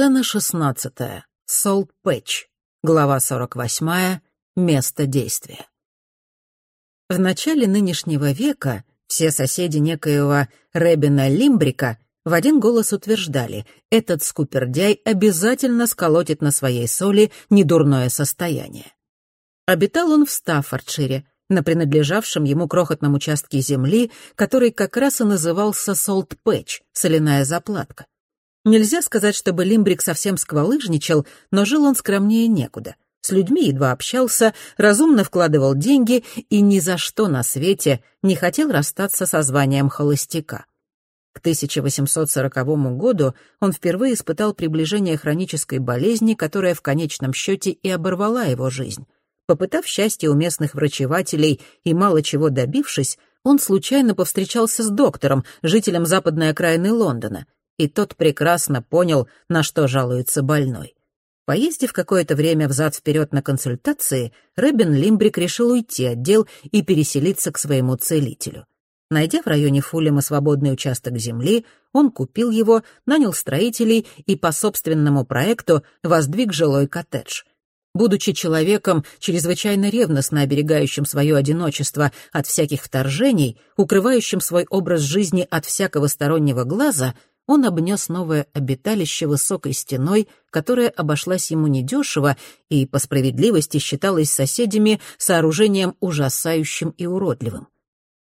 Сцена шестнадцатая. Солт Пэтч. Глава сорок восьмая. Место действия. В начале нынешнего века все соседи некоего Ребина Лимбрика в один голос утверждали, этот скупердяй обязательно сколотит на своей соли недурное состояние. Обитал он в Стаффордшире, на принадлежавшем ему крохотном участке земли, который как раз и назывался Солт Пэтч, соляная заплатка. Нельзя сказать, чтобы Лимбрик совсем сквалыжничал, но жил он скромнее некуда. С людьми едва общался, разумно вкладывал деньги и ни за что на свете не хотел расстаться со званием холостяка. К 1840 году он впервые испытал приближение хронической болезни, которая в конечном счете и оборвала его жизнь. Попытав счастье у местных врачевателей и мало чего добившись, он случайно повстречался с доктором, жителем западной окраины Лондона — и тот прекрасно понял, на что жалуется больной. Поездив какое-то время взад-вперед на консультации, Рэббин Лимбрик решил уйти от дел и переселиться к своему целителю. Найдя в районе Фулема свободный участок земли, он купил его, нанял строителей и по собственному проекту воздвиг жилой коттедж. Будучи человеком, чрезвычайно ревностно оберегающим свое одиночество от всяких вторжений, укрывающим свой образ жизни от всякого стороннего глаза — он обнес новое обиталище высокой стеной, которая обошлась ему недешево и, по справедливости, считалась соседями сооружением ужасающим и уродливым.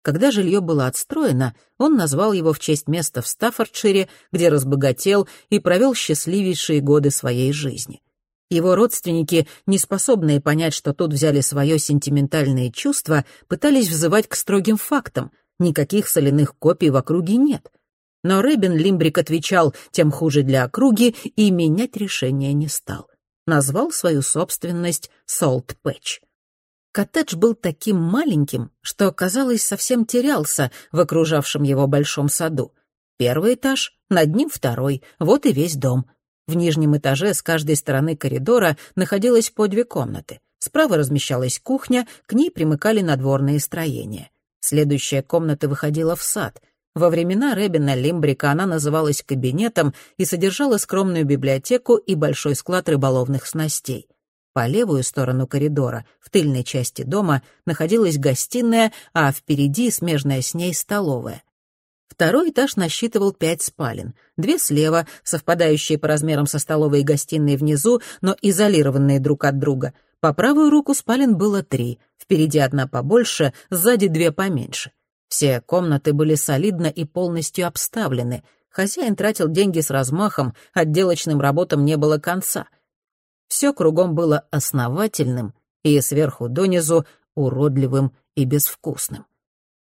Когда жилье было отстроено, он назвал его в честь места в Стаффордшире, где разбогател и провел счастливейшие годы своей жизни. Его родственники, не способные понять, что тут взяли свое сентиментальное чувство, пытались взывать к строгим фактам. Никаких соляных копий в округе нет — но Рэбин Лимбрик отвечал, тем хуже для округи, и менять решение не стал. Назвал свою собственность Солт Пэтч. Коттедж был таким маленьким, что, казалось, совсем терялся в окружавшем его большом саду. Первый этаж, над ним второй, вот и весь дом. В нижнем этаже с каждой стороны коридора находилось по две комнаты. Справа размещалась кухня, к ней примыкали надворные строения. Следующая комната выходила в сад — во времена Рэбина Лимбрика она называлась кабинетом и содержала скромную библиотеку и большой склад рыболовных снастей. По левую сторону коридора, в тыльной части дома, находилась гостиная, а впереди, смежная с ней, столовая. Второй этаж насчитывал пять спален. Две слева, совпадающие по размерам со столовой и гостиной внизу, но изолированные друг от друга. По правую руку спален было три. Впереди одна побольше, сзади две поменьше. Все комнаты были солидно и полностью обставлены. Хозяин тратил деньги с размахом, отделочным работам не было конца. Все кругом было основательным и сверху донизу уродливым и безвкусным.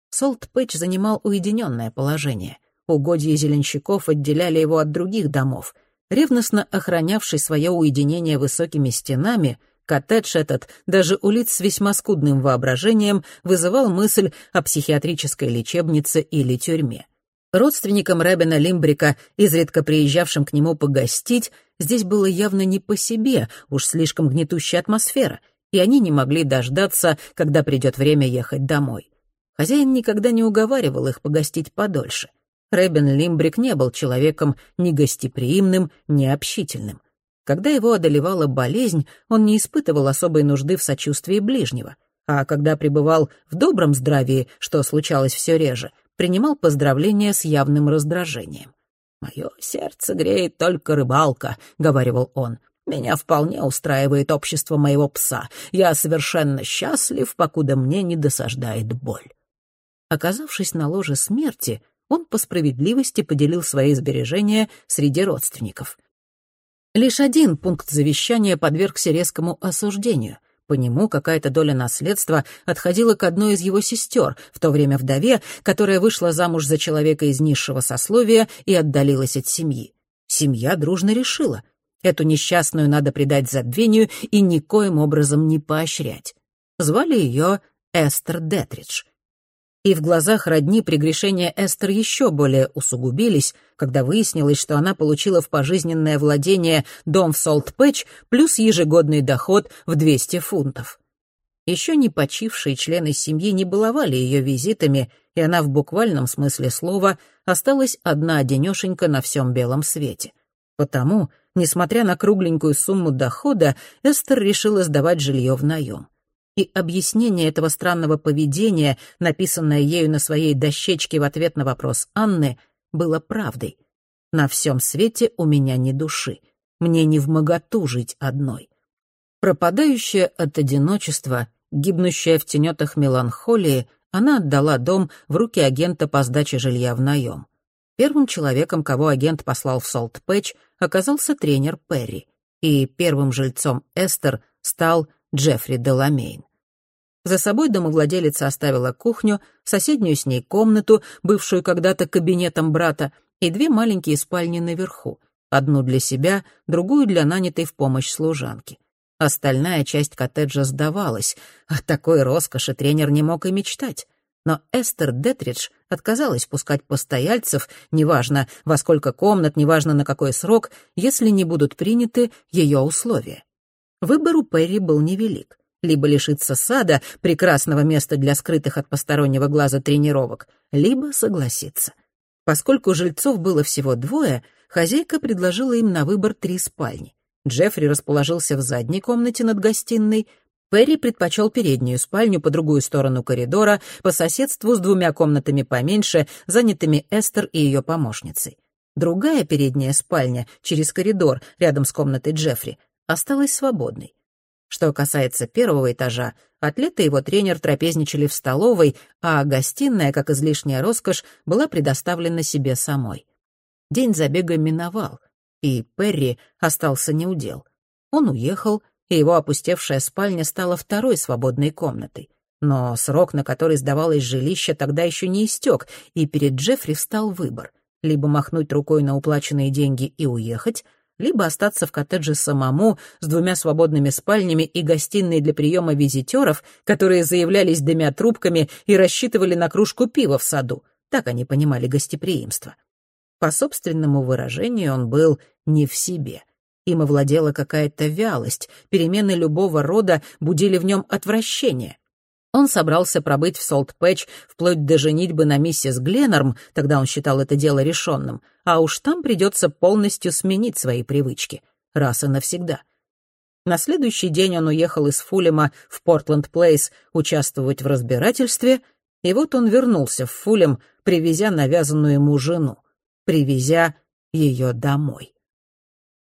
Солт Пэтч занимал уединенное положение. Угодья зеленщиков отделяли его от других домов. Ревностно охранявший свое уединение высокими стенами — Коттедж этот, даже у лиц с весьма скудным воображением, вызывал мысль о психиатрической лечебнице или тюрьме. Родственникам Рэбина Лимбрика, изредка приезжавшим к нему погостить, здесь было явно не по себе, уж слишком гнетущая атмосфера, и они не могли дождаться, когда придет время ехать домой. Хозяин никогда не уговаривал их погостить подольше. Рэбин Лимбрик не был человеком ни гостеприимным, ни общительным. Когда его одолевала болезнь, он не испытывал особой нужды в сочувствии ближнего, а когда пребывал в добром здравии, что случалось все реже, принимал поздравления с явным раздражением. «Мое сердце греет только рыбалка», — говорил он. «Меня вполне устраивает общество моего пса. Я совершенно счастлив, покуда мне не досаждает боль». Оказавшись на ложе смерти, он по справедливости поделил свои сбережения среди родственников — Лишь один пункт завещания подвергся резкому осуждению. По нему какая-то доля наследства отходила к одной из его сестер, в то время вдове, которая вышла замуж за человека из низшего сословия и отдалилась от семьи. Семья дружно решила. Эту несчастную надо предать забвению и никоим образом не поощрять. Звали ее Эстер Детридж и в глазах родни прегрешения Эстер еще более усугубились, когда выяснилось, что она получила в пожизненное владение дом в Солт-Пэтч плюс ежегодный доход в 200 фунтов. Еще не почившие члены семьи не баловали ее визитами, и она в буквальном смысле слова осталась одна-одинешенька на всем белом свете. Потому, несмотря на кругленькую сумму дохода, Эстер решила сдавать жилье в наем. И объяснение этого странного поведения, написанное ею на своей дощечке в ответ на вопрос Анны, было правдой. «На всем свете у меня ни души. Мне не в моготу жить одной». Пропадающая от одиночества, гибнущая в тенетах меланхолии, она отдала дом в руки агента по сдаче жилья в наем. Первым человеком, кого агент послал в Солт-Пэтч, оказался тренер Перри, и первым жильцом Эстер стал Джеффри Деламейн. За собой домовладелица оставила кухню, соседнюю с ней комнату, бывшую когда-то кабинетом брата, и две маленькие спальни наверху, одну для себя, другую для нанятой в помощь служанки. Остальная часть коттеджа сдавалась. О такой роскоши тренер не мог и мечтать. Но Эстер Детридж отказалась пускать постояльцев, неважно во сколько комнат, неважно на какой срок, если не будут приняты ее условия. Выбор у Перри был невелик. Либо лишиться сада, прекрасного места для скрытых от постороннего глаза тренировок, либо согласиться. Поскольку жильцов было всего двое, хозяйка предложила им на выбор три спальни. Джеффри расположился в задней комнате над гостиной, Перри предпочел переднюю спальню по другую сторону коридора, по соседству с двумя комнатами поменьше, занятыми Эстер и ее помощницей. Другая передняя спальня, через коридор, рядом с комнатой Джеффри, осталась свободной. Что касается первого этажа, атлет и его тренер трапезничали в столовой, а гостиная, как излишняя роскошь, была предоставлена себе самой. День забега миновал — и Перри остался неудел. Он уехал, и его опустевшая спальня стала второй свободной комнатой. Но срок, на который сдавалось жилище, тогда еще не истек, и перед Джеффри встал выбор — либо махнуть рукой на уплаченные деньги и уехать, либо остаться в коттедже самому с двумя свободными спальнями и гостиной для приема визитеров, которые заявлялись дымя трубками и рассчитывали на кружку пива в саду. Так они понимали гостеприимство. По собственному выражению, он был не в себе. Им овладела какая-то вялость, перемены любого рода будили в нем отвращение. Он собрался пробыть в Солт-Пэтч вплоть до женитьбы на миссис Гленнорм, тогда он считал это дело решенным, а уж там придется полностью сменить свои привычки, раз и навсегда. На следующий день он уехал из Фулема в Портленд-Плейс участвовать в разбирательстве, и вот он вернулся в Фулем, привезя навязанную ему жену привезя ее домой.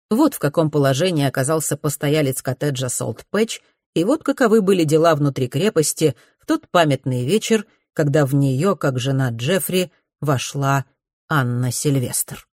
Вот в каком положении оказался постоялец коттеджа Солт Пэтч, и вот каковы были дела внутри крепости в тот памятный вечер, когда в нее, как жена Джеффри, вошла Анна Сильвестр.